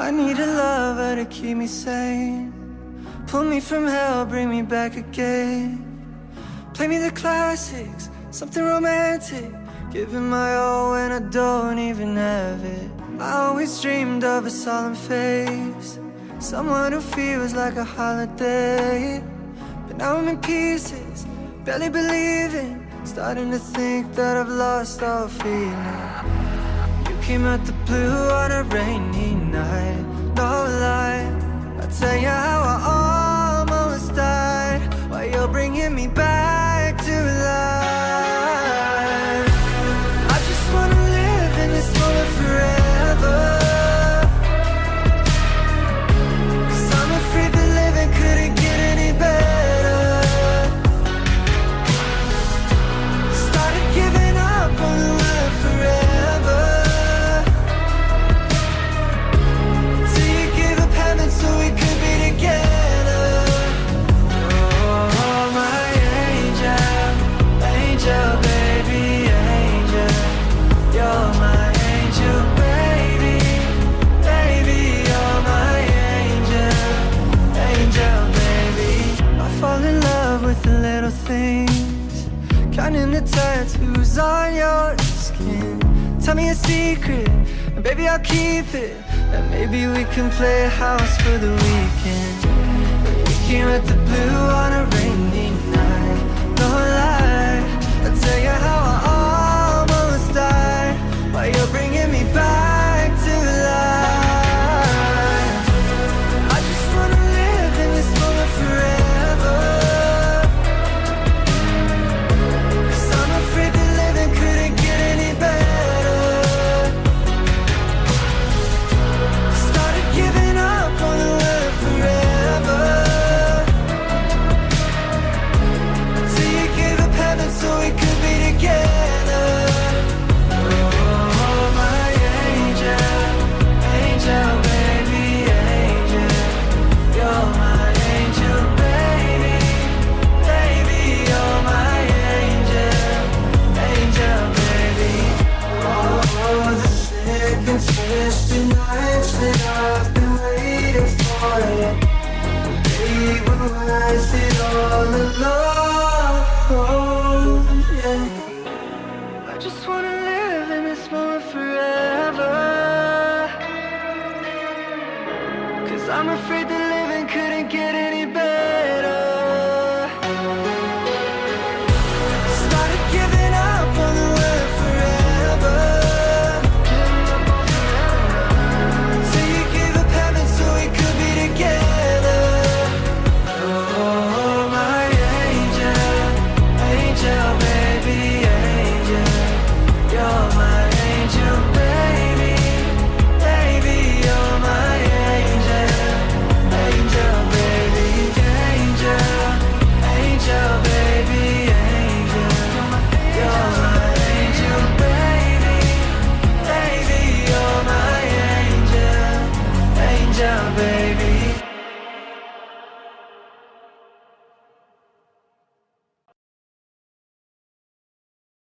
I need a lover to keep me sane. Pull me from hell, bring me back again. Play me the classics, something romantic. Giving my all when I don't even have it. I always dreamed of a solemn face. Someone who feels like a holiday. But now I'm in pieces, barely believing. Starting to think that I've lost all feeling. Came the blue on a rainy night. Love with the little things, counting the tattoos on your skin. Tell me a secret, and baby I'll keep it. And maybe we can play house for the weekend. We came at the all alone. Yeah. I just wanna live in this moment forever. Cause I'm afraid that